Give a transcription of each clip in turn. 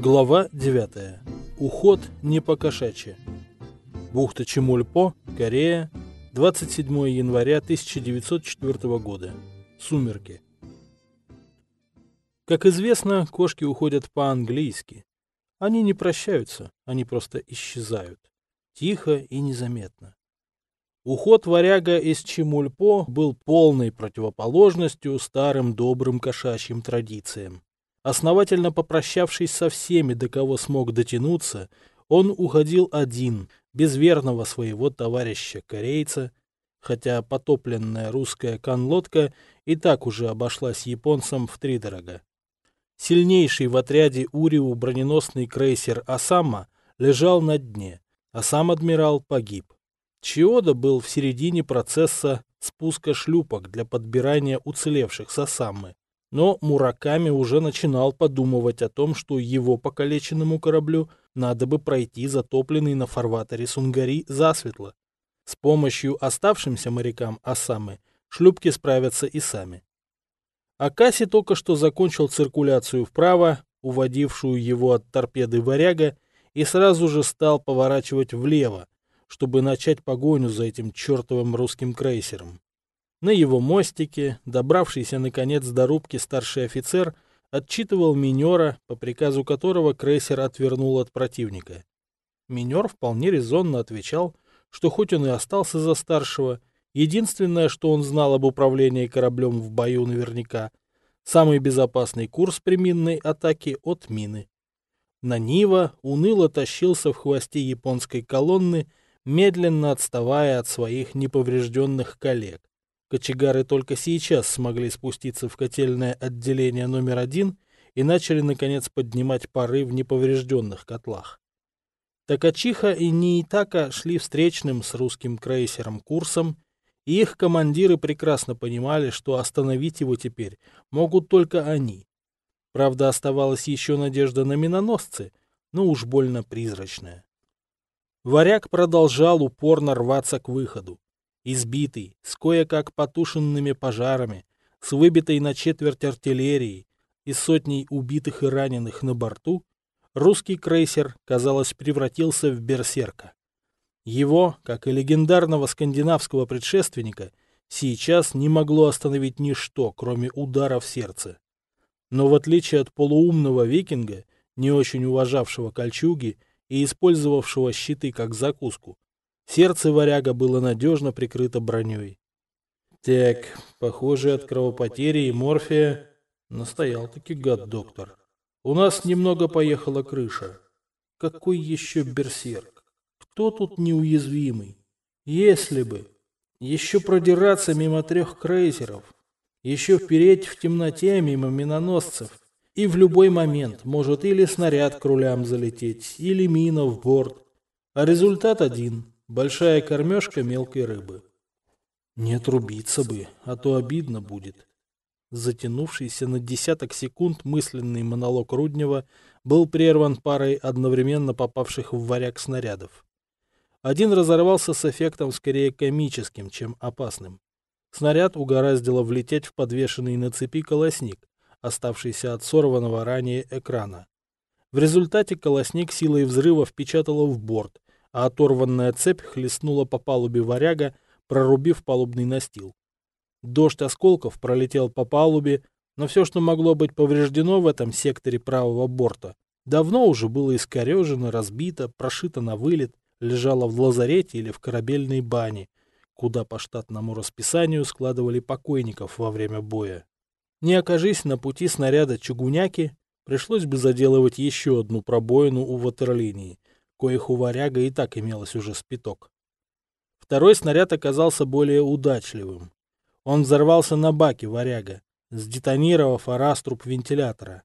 Глава 9. Уход не по кошачьи. Бухта Чемульпо, Корея, 27 января 1904 года. Сумерки. Как известно, кошки уходят по-английски. Они не прощаются, они просто исчезают. Тихо и незаметно. Уход варяга из Чемульпо был полной противоположностью старым добрым кошачьим традициям. Основательно попрощавшись со всеми, до кого смог дотянуться, он уходил один, без верного своего товарища-корейца, хотя потопленная русская конлодка и так уже обошлась японцам втридорога. Сильнейший в отряде Уриу броненосный крейсер «Осама» лежал на дне, а сам адмирал погиб. Чиода был в середине процесса спуска шлюпок для подбирания уцелевших с Осамы. Но Мураками уже начинал подумывать о том, что его покалеченному кораблю надо бы пройти затопленный на фарватере Сунгари засветло. С помощью оставшимся морякам Осамы шлюпки справятся и сами. Акаси только что закончил циркуляцию вправо, уводившую его от торпеды варяга, и сразу же стал поворачивать влево, чтобы начать погоню за этим чертовым русским крейсером. На его мостике, добравшийся наконец до рубки старший офицер, отчитывал минера, по приказу которого крейсер отвернул от противника. Минер вполне резонно отвечал, что хоть он и остался за старшего, единственное, что он знал об управлении кораблем в бою наверняка, самый безопасный курс при минной атаке от мины. На Нива уныло тащился в хвосте японской колонны, медленно отставая от своих неповрежденных коллег. Кочегары только сейчас смогли спуститься в котельное отделение номер один и начали, наконец, поднимать пары в неповрежденных котлах. Такачиха и Ниитака шли встречным с русским крейсером курсом, и их командиры прекрасно понимали, что остановить его теперь могут только они. Правда, оставалась еще надежда на миноносцы, но уж больно призрачная. Варяг продолжал упорно рваться к выходу избитый, с кое-как потушенными пожарами, с выбитой на четверть артиллерией и сотней убитых и раненых на борту, русский крейсер, казалось, превратился в берсерка. Его, как и легендарного скандинавского предшественника, сейчас не могло остановить ничто, кроме удара в сердце. Но в отличие от полуумного викинга, не очень уважавшего кольчуги и использовавшего щиты как закуску, Сердце варяга было надежно прикрыто броней. Так, похоже, от кровопотери и морфия настоял-таки гад-доктор. У нас немного поехала крыша. Какой еще берсерк? Кто тут неуязвимый? Если бы. Еще продираться мимо трех крейсеров. Еще впереть в темноте мимо миноносцев. И в любой момент может или снаряд к рулям залететь, или мина в борт. А результат один Большая кормежка мелкой рыбы. Не отрубиться бы, а то обидно будет. Затянувшийся на десяток секунд мысленный монолог Руднева был прерван парой одновременно попавших в варяг снарядов. Один разорвался с эффектом скорее комическим, чем опасным. Снаряд угораздило влететь в подвешенный на цепи колосник, оставшийся от сорванного ранее экрана. В результате колосник силой взрыва впечатало в борт, а оторванная цепь хлестнула по палубе варяга, прорубив палубный настил. Дождь осколков пролетел по палубе, но все, что могло быть повреждено в этом секторе правого борта, давно уже было искорежено, разбито, прошито на вылет, лежало в лазарете или в корабельной бане, куда по штатному расписанию складывали покойников во время боя. Не окажись на пути снаряда чугуняки, пришлось бы заделывать еще одну пробоину у ватерлинии, коих у варяга и так имелось уже спиток. Второй снаряд оказался более удачливым. Он взорвался на баке варяга, сдетонировав о раструб вентилятора.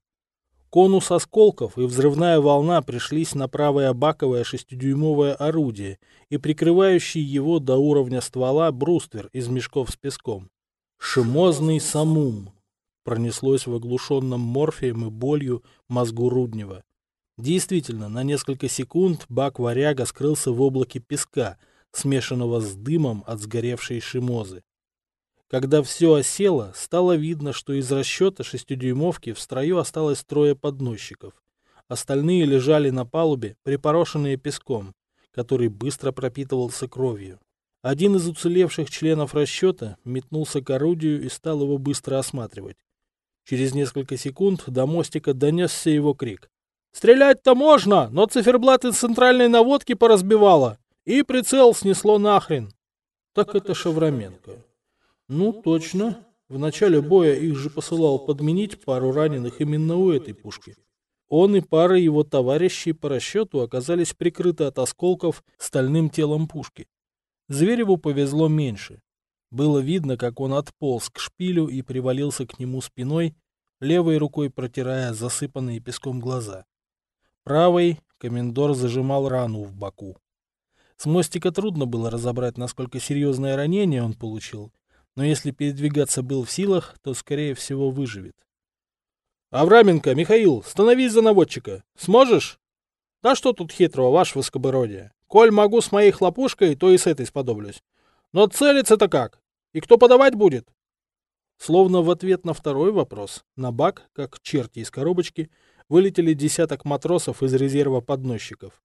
Конус осколков и взрывная волна пришлись на правое баковое шестидюймовое орудие и прикрывающий его до уровня ствола бруствер из мешков с песком. «Шимозный самум!» пронеслось в оглушенном морфием и болью мозгу Руднева. Действительно, на несколько секунд бак варяга скрылся в облаке песка, смешанного с дымом от сгоревшей шимозы. Когда все осело, стало видно, что из расчета шестидюймовки в строю осталось трое подносчиков. Остальные лежали на палубе, припорошенные песком, который быстро пропитывался кровью. Один из уцелевших членов расчета метнулся к орудию и стал его быстро осматривать. Через несколько секунд до мостика донесся его крик. «Стрелять-то можно, но циферблат из центральной наводки поразбивало, и прицел снесло нахрен». Так это Шавраменко. Ну, точно. В начале боя их же посылал подменить пару раненых именно у этой пушки. Он и пара его товарищей по расчету оказались прикрыты от осколков стальным телом пушки. Звереву повезло меньше. Было видно, как он отполз к шпилю и привалился к нему спиной, левой рукой протирая засыпанные песком глаза. Правой комендор зажимал рану в боку. С мостика трудно было разобрать, насколько серьезное ранение он получил, но если передвигаться был в силах, то, скорее всего, выживет. «Авраменко, Михаил, становись за наводчика. Сможешь?» «Да что тут хитрого, ваше высокобородие? Коль могу с моей хлопушкой, то и с этой сподоблюсь. Но целиться-то как? И кто подавать будет? Словно в ответ на второй вопрос, на бак, как черти из коробочки, вылетели десяток матросов из резерва подносчиков.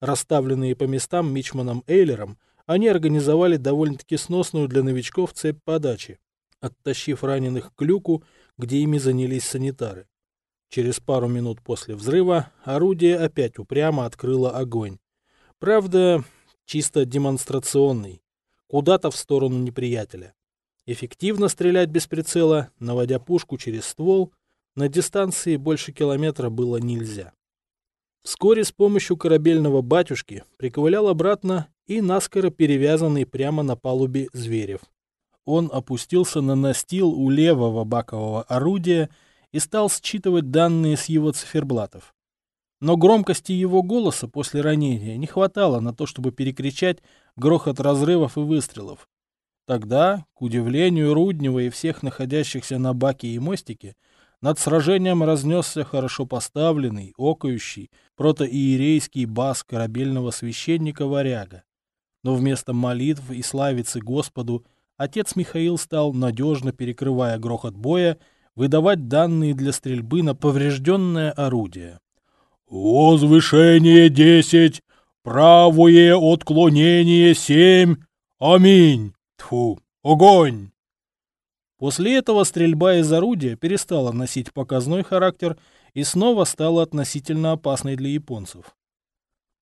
Расставленные по местам Мичманом Эйлером, они организовали довольно-таки сносную для новичков цепь подачи, оттащив раненых к люку, где ими занялись санитары. Через пару минут после взрыва орудие опять упрямо открыло огонь. Правда, чисто демонстрационный, куда-то в сторону неприятеля. Эффективно стрелять без прицела, наводя пушку через ствол, на дистанции больше километра было нельзя. Вскоре с помощью корабельного батюшки приковылял обратно и наскоро перевязанный прямо на палубе Зверев. Он опустился на настил у левого бакового орудия и стал считывать данные с его циферблатов. Но громкости его голоса после ранения не хватало на то, чтобы перекричать грохот разрывов и выстрелов. Тогда, к удивлению Руднева и всех находящихся на баке и мостике, над сражением разнесся хорошо поставленный, окающий, протоиерейский бас корабельного священника Варяга. Но вместо молитв и славицы Господу отец Михаил стал, надежно перекрывая грохот боя, выдавать данные для стрельбы на поврежденное орудие. Возвышение десять, правое отклонение семь. Аминь. Тьфу, огонь. После этого стрельба из орудия перестала носить показной характер и снова стала относительно опасной для японцев.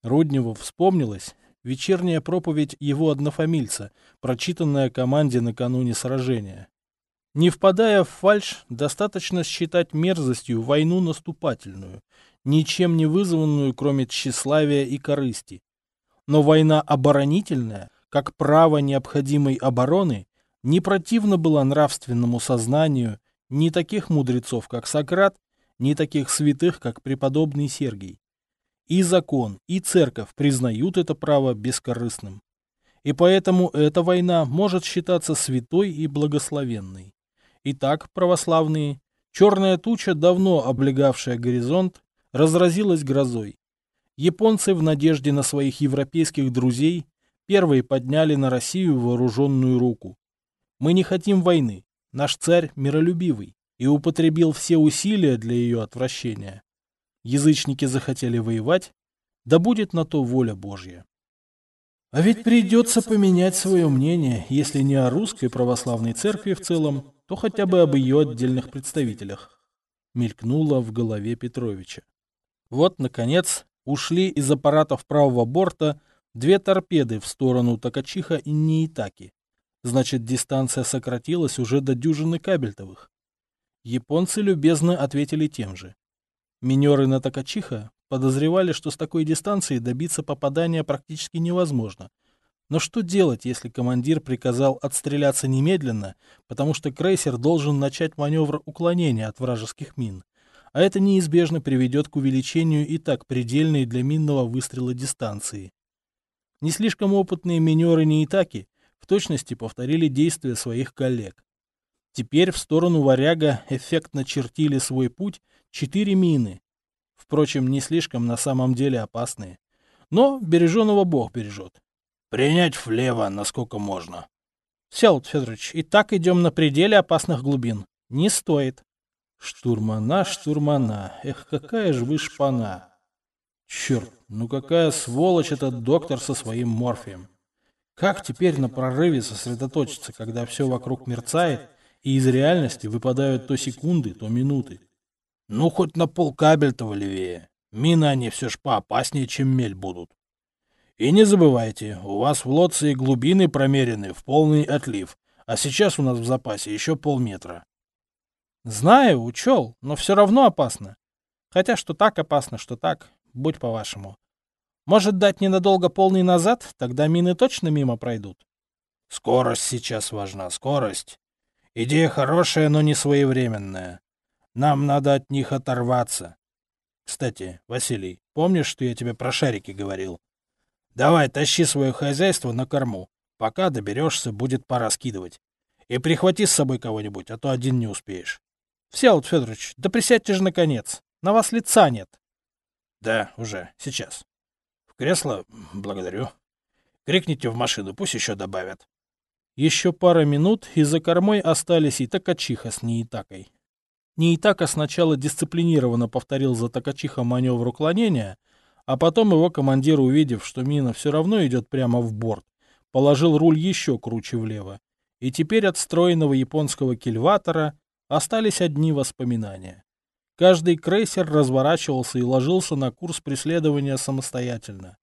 Рудневу вспомнилась вечерняя проповедь его однофамильца, прочитанная команде накануне сражения. Не впадая в фальшь, достаточно считать мерзостью войну наступательную, ничем не вызванную, кроме тщеславия и корысти. Но война оборонительная, как право необходимой обороны, не противна была нравственному сознанию ни таких мудрецов, как Сократ, ни таких святых, как преподобный Сергий. И закон, и церковь признают это право бескорыстным. И поэтому эта война может считаться святой и благословенной. Итак, православные, черная туча, давно облегавшая горизонт, разразилась грозой. Японцы в надежде на своих европейских друзей первые подняли на Россию вооруженную руку. Мы не хотим войны, наш царь миролюбивый и употребил все усилия для ее отвращения. Язычники захотели воевать, да будет на то воля Божья. А ведь придется поменять свое мнение, если не о русской православной церкви в целом, то хотя бы об ее отдельных представителях. Мелькнуло в голове Петровича. Вот, наконец, ушли из аппаратов правого борта две торпеды в сторону Токачиха и Ниитаки. Значит, дистанция сократилась уже до дюжины кабельтовых. Японцы любезно ответили тем же. Минеры на Токачиха подозревали, что с такой дистанции добиться попадания практически невозможно. Но что делать, если командир приказал отстреляться немедленно, потому что крейсер должен начать маневр уклонения от вражеских мин? а это неизбежно приведет к увеличению и так предельной для минного выстрела дистанции. Не слишком опытные минеры Неитаки в точности повторили действия своих коллег. Теперь в сторону варяга эффектно чертили свой путь четыре мины, впрочем, не слишком на самом деле опасные. Но береженого бог бережет. Принять влево, насколько можно. Селт Федорович, и так идем на пределе опасных глубин. Не стоит. Штурмана, штурмана, эх, какая же вы шпана. Черт, ну какая сволочь этот доктор со своим морфием. Как теперь на прорыве сосредоточиться, когда все вокруг мерцает, и из реальности выпадают то секунды, то минуты? Ну, хоть на полкабель-то левее. Мины они все ж поопаснее, чем мель будут. И не забывайте, у вас в лодце глубины промерены в полный отлив, а сейчас у нас в запасе еще полметра. Знаю, учел, но все равно опасно. Хотя что так опасно, что так, будь по-вашему. Может дать ненадолго полный назад, тогда мины точно мимо пройдут. Скорость сейчас важна, скорость. Идея хорошая, но не своевременная. Нам надо от них оторваться. Кстати, Василий, помнишь, что я тебе про шарики говорил? Давай, тащи свое хозяйство на корму. Пока доберешься, будет пора скидывать. И прихвати с собой кого-нибудь, а то один не успеешь. Всеволод Федорович, да присядьте же наконец. На вас лица нет. Да, уже, сейчас. Кресло? Благодарю. Крикните в машину, пусть еще добавят. Еще пара минут, и за кормой остались и Токачиха с Неитакой. Неитака сначала дисциплинированно повторил за Токачиха маневр уклонения, а потом его командир, увидев, что мина все равно идет прямо в борт, положил руль еще круче влево. И теперь от стройного японского кильватора остались одни воспоминания. Каждый крейсер разворачивался и ложился на курс преследования самостоятельно.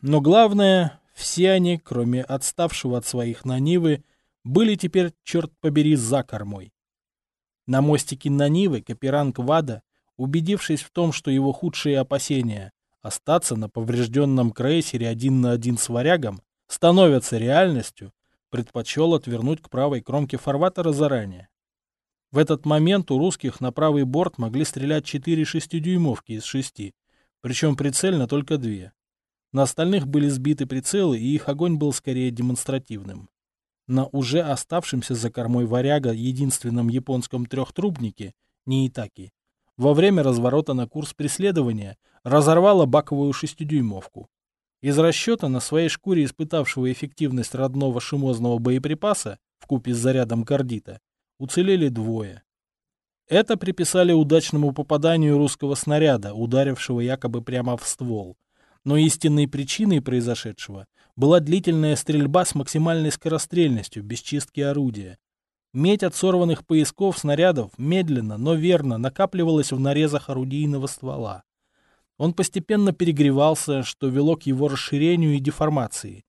Но главное, все они, кроме отставшего от своих на Нивы, были теперь, черт побери, за кормой. На мостике на Нивы Каперанг Вада, убедившись в том, что его худшие опасения остаться на поврежденном крейсере один на один с варягом становятся реальностью, предпочел отвернуть к правой кромке фарватера заранее. В этот момент у русских на правый борт могли стрелять четыре шестидюймовки из шести, причем прицельно только две. На остальных были сбиты прицелы, и их огонь был скорее демонстративным. На уже оставшемся за кормой варяга единственном японском трехтрубнике, Ниитаки, во время разворота на курс преследования разорвала баковую шестидюймовку. Из расчета на своей шкуре испытавшего эффективность родного шимозного боеприпаса в купе с зарядом кардита уцелели двое. Это приписали удачному попаданию русского снаряда, ударившего якобы прямо в ствол. Но истинной причиной произошедшего была длительная стрельба с максимальной скорострельностью, без чистки орудия. Медь от сорванных поясков снарядов медленно, но верно накапливалась в нарезах орудийного ствола. Он постепенно перегревался, что вело к его расширению и деформации.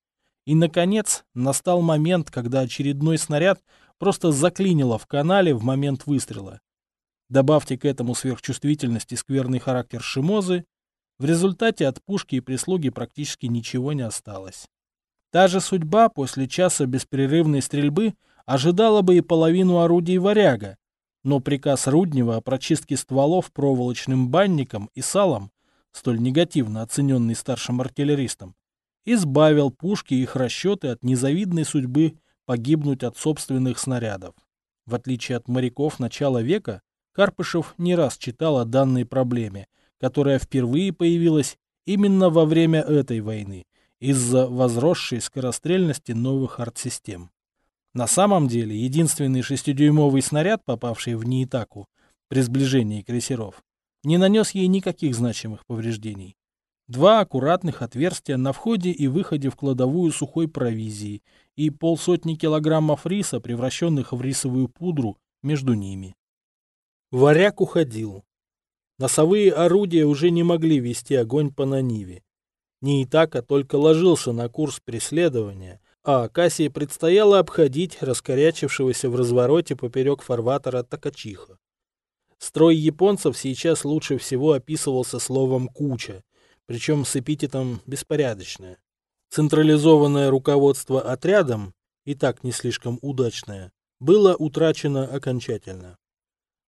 И, наконец, настал момент, когда очередной снаряд просто заклинило в канале в момент выстрела. Добавьте к этому сверхчувствительность и скверный характер шимозы, в результате от пушки и прислуги практически ничего не осталось. Та же судьба после часа беспрерывной стрельбы ожидала бы и половину орудий «Варяга», но приказ Руднева о прочистке стволов проволочным банником и салом, столь негативно оцененный старшим артиллеристом, избавил пушки и их расчеты от незавидной судьбы погибнуть от собственных снарядов. В отличие от моряков начала века, Карпышев не раз читал о данной проблеме, которая впервые появилась именно во время этой войны, из-за возросшей скорострельности новых артсистем. На самом деле, единственный шестидюймовый снаряд, попавший в Ниитаку при сближении крейсеров, не нанес ей никаких значимых повреждений. Два аккуратных отверстия на входе и выходе в кладовую сухой провизии и полсотни килограммов риса, превращенных в рисовую пудру, между ними. Варяг уходил. Носовые орудия уже не могли вести огонь по Наниве. Неитака только ложился на курс преследования, а Акасии предстояло обходить раскорячившегося в развороте поперек фарватера Такачиха. Строй японцев сейчас лучше всего описывался словом «куча», причем с эпитетом «беспорядочное». Централизованное руководство отрядом, и так не слишком удачное, было утрачено окончательно.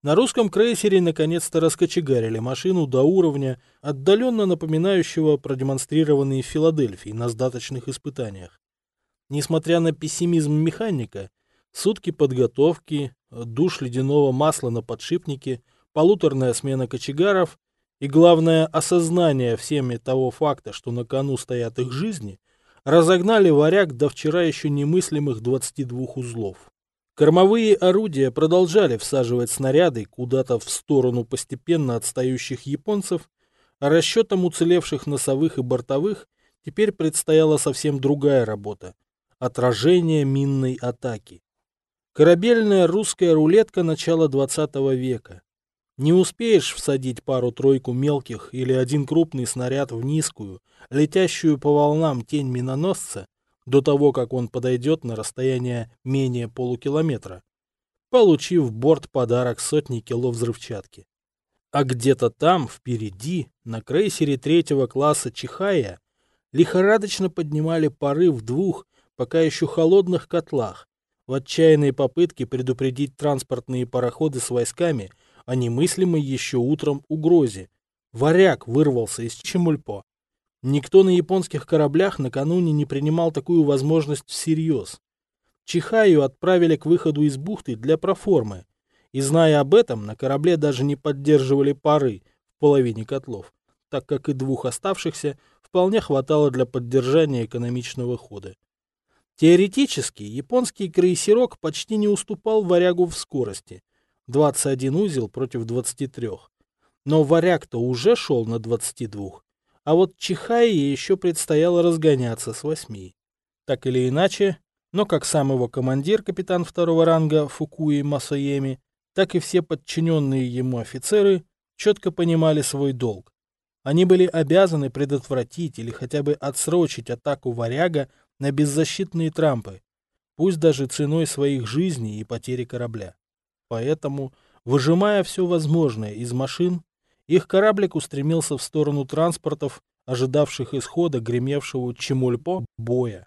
На русском крейсере наконец-то раскочегарили машину до уровня, отдаленно напоминающего продемонстрированные в Филадельфии на сдаточных испытаниях. Несмотря на пессимизм механика, сутки подготовки, душ ледяного масла на подшипнике, полуторная смена кочегаров и, главное, осознание всеми того факта, что на кону стоят их жизни, разогнали варяг до вчера еще немыслимых 22 узлов. Кормовые орудия продолжали всаживать снаряды куда-то в сторону постепенно отстающих японцев, а расчетам уцелевших носовых и бортовых теперь предстояла совсем другая работа – отражение минной атаки. Корабельная русская рулетка начала 20 века. Не успеешь всадить пару-тройку мелких или один крупный снаряд в низкую, летящую по волнам тень миноносца, до того, как он подойдет на расстояние менее полукилометра, получив борт подарок сотни кило взрывчатки. А где-то там, впереди, на крейсере третьего класса Чихая, лихорадочно поднимали пары в двух, пока еще холодных котлах, в отчаянной попытке предупредить транспортные пароходы с войсками о немыслимой еще утром угрозе. Варяг вырвался из Чемульпо. Никто на японских кораблях накануне не принимал такую возможность всерьез. Чихаю отправили к выходу из бухты для проформы, и, зная об этом, на корабле даже не поддерживали пары в половине котлов, так как и двух оставшихся вполне хватало для поддержания экономичного хода. Теоретически, японский крейсерок почти не уступал варягу в скорости – 21 узел против 23. Но варяг-то уже шел на 22, а вот Чихае еще предстояло разгоняться с восьми. Так или иначе, но как сам его командир, капитан второго ранга Фукуи Масоеми, так и все подчиненные ему офицеры четко понимали свой долг. Они были обязаны предотвратить или хотя бы отсрочить атаку варяга на беззащитные трампы, пусть даже ценой своих жизней и потери корабля. Поэтому, выжимая все возможное из машин, их кораблик устремился в сторону транспортов, ожидавших исхода гремевшего Чемульпо боя.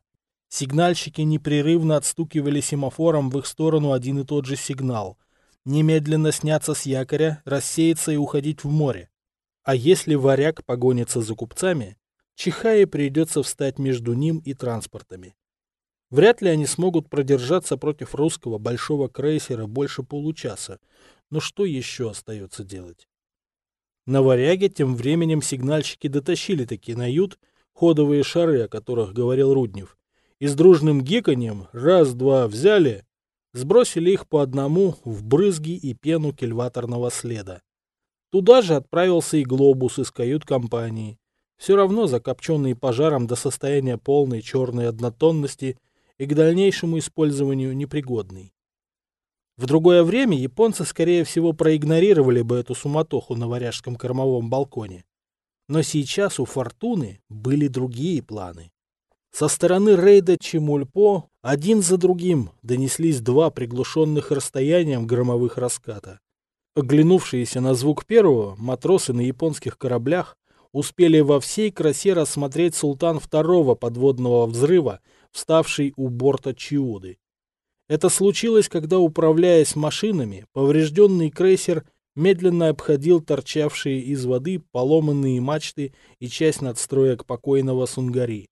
Сигнальщики непрерывно отстукивали семафором в их сторону один и тот же сигнал. Немедленно сняться с якоря, рассеяться и уходить в море. А если варяг погонится за купцами, Чихае придется встать между ним и транспортами. Вряд ли они смогут продержаться против русского большого крейсера больше получаса, но что еще остается делать? На варяге тем временем сигнальщики дотащили таки на ют ходовые шары, о которых говорил Руднев, и с дружным гиканьем раз-два взяли, сбросили их по одному в брызги и пену кильваторного следа. Туда же отправился и глобус из кают-компании, все равно закопченный пожаром до состояния полной черной однотонности и к дальнейшему использованию непригодный. В другое время японцы, скорее всего, проигнорировали бы эту суматоху на варяжском кормовом балконе. Но сейчас у «Фортуны» были другие планы. Со стороны рейда Чемульпо один за другим донеслись два приглушенных расстоянием громовых раската. Оглянувшиеся на звук первого, матросы на японских кораблях успели во всей красе рассмотреть султан второго подводного взрыва, вставший у борта Чиуды. Это случилось, когда, управляясь машинами, поврежденный крейсер медленно обходил торчавшие из воды поломанные мачты и часть надстроек покойного Сунгари.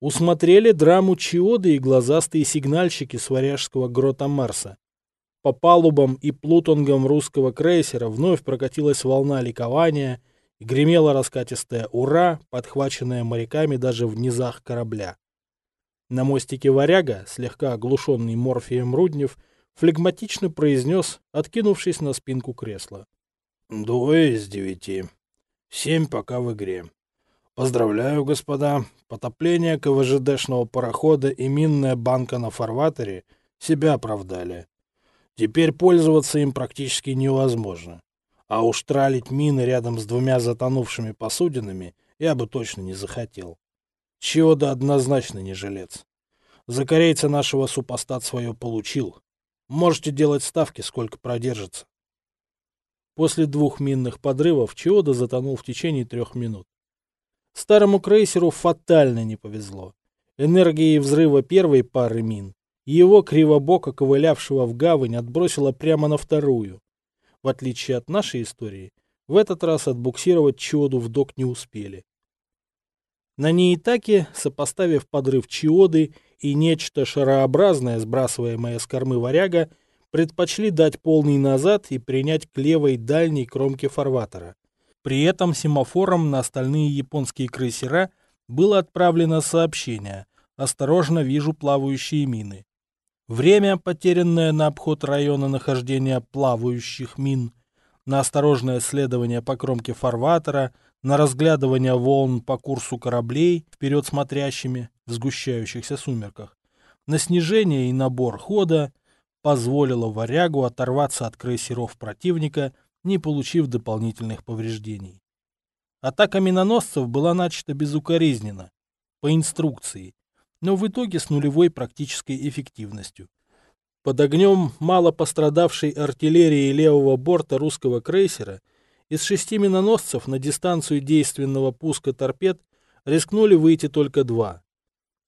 Усмотрели драму Чиоды и глазастые сигнальщики с варяжского грота Марса. По палубам и плутонгам русского крейсера вновь прокатилась волна ликования и гремела раскатистая «Ура!», подхваченная моряками даже в низах корабля. На мостике варяга, слегка оглушенный морфием Руднев, флегматично произнес, откинувшись на спинку кресла. «Двое из девяти. Семь пока в игре. Поздравляю, господа. Потопление КВЖДшного парохода и минная банка на фарватере себя оправдали. Теперь пользоваться им практически невозможно. А уж тралить мины рядом с двумя затонувшими посудинами я бы точно не захотел. Чиода однозначно не жилец. За корейца нашего супостат свое получил. Можете делать ставки, сколько продержится. После двух минных подрывов Чиода затонул в течение трех минут. Старому крейсеру фатально не повезло. Энергией взрыва первой пары мин его кривобоко ковылявшего в гавань отбросило прямо на вторую. В отличие от нашей истории, в этот раз отбуксировать Чиоду в док не успели. На Неитаке, сопоставив подрыв Чиоды и нечто шарообразное, сбрасываемое с кормы варяга, предпочли дать полный назад и принять к левой дальней кромке фарватера. При этом семафором на остальные японские крейсера было отправлено сообщение «Осторожно, вижу плавающие мины». Время, потерянное на обход района нахождения плавающих мин, на осторожное следование по кромке фарватера, на разглядывание волн по курсу кораблей, вперед смотрящими в сгущающихся сумерках, на снижение и набор хода, позволило варягу оторваться от крейсеров противника, не получив дополнительных повреждений. Атака миноносцев была начата безукоризненно, по инструкции, но в итоге с нулевой практической эффективностью. Под огнем мало пострадавшей артиллерии левого борта русского крейсера из шести миноносцев на дистанцию действенного пуска торпед рискнули выйти только два.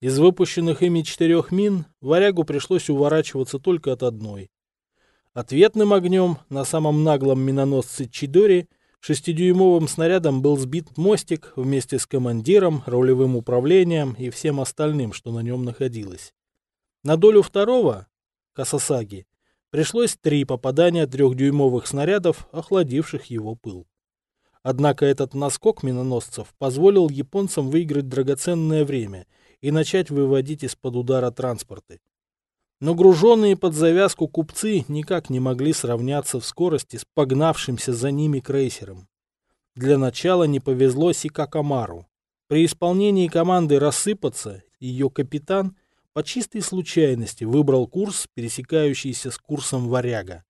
Из выпущенных ими четырех мин варягу пришлось уворачиваться только от одной. Ответным огнем на самом наглом миноносце Чидори Шестидюймовым снарядом был сбит мостик вместе с командиром, рулевым управлением и всем остальным, что на нем находилось. На долю второго, Касасаги, пришлось три попадания трехдюймовых снарядов, охладивших его пыл. Однако этот наскок миноносцев позволил японцам выиграть драгоценное время и начать выводить из-под удара транспорты. Но груженные под завязку купцы никак не могли сравняться в скорости с погнавшимся за ними крейсером. Для начала не повезло Сикакамару. При исполнении команды рассыпаться ее капитан по чистой случайности выбрал курс, пересекающийся с курсом варяга.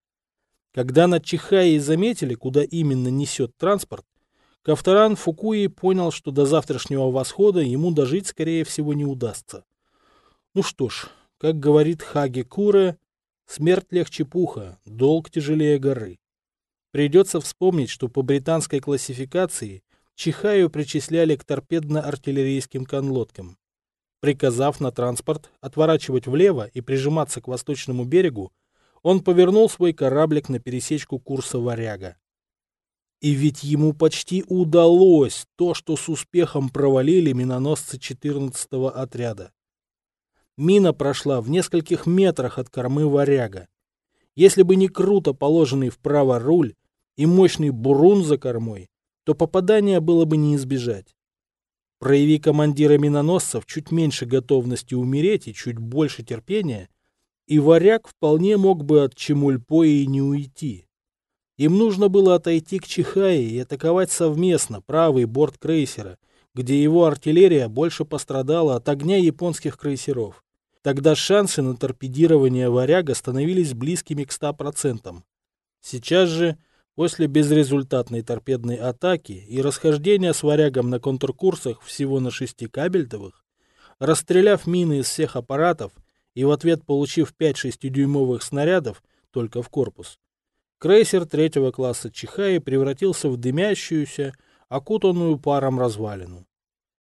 Когда над Чихаей заметили, куда именно несет транспорт, Кавторан Фукуи понял, что до завтрашнего восхода ему дожить, скорее всего, не удастся. Ну что ж, как говорит Хаги Куре, смерть легче пуха, долг тяжелее горы. Придется вспомнить, что по британской классификации Чихаю причисляли к торпедно-артиллерийским конлодкам. Приказав на транспорт отворачивать влево и прижиматься к восточному берегу, он повернул свой кораблик на пересечку курса «Варяга». И ведь ему почти удалось то, что с успехом провалили миноносцы 14-го отряда. Мина прошла в нескольких метрах от кормы варяга. Если бы не круто положенный вправо руль и мощный бурун за кормой, то попадания было бы не избежать. Прояви командира миноносцев чуть меньше готовности умереть и чуть больше терпения, и варяг вполне мог бы от Чемульпои не уйти. Им нужно было отойти к Чихае и атаковать совместно правый борт крейсера, где его артиллерия больше пострадала от огня японских крейсеров. Тогда шансы на торпедирование «Варяга» становились близкими к 100%. Сейчас же, после безрезультатной торпедной атаки и расхождения с «Варягом» на контркурсах всего на шести кабельтовых, расстреляв мины из всех аппаратов и в ответ получив 5-6-дюймовых снарядов только в корпус, крейсер третьего класса Чихаи превратился в дымящуюся, окутанную паром развалину.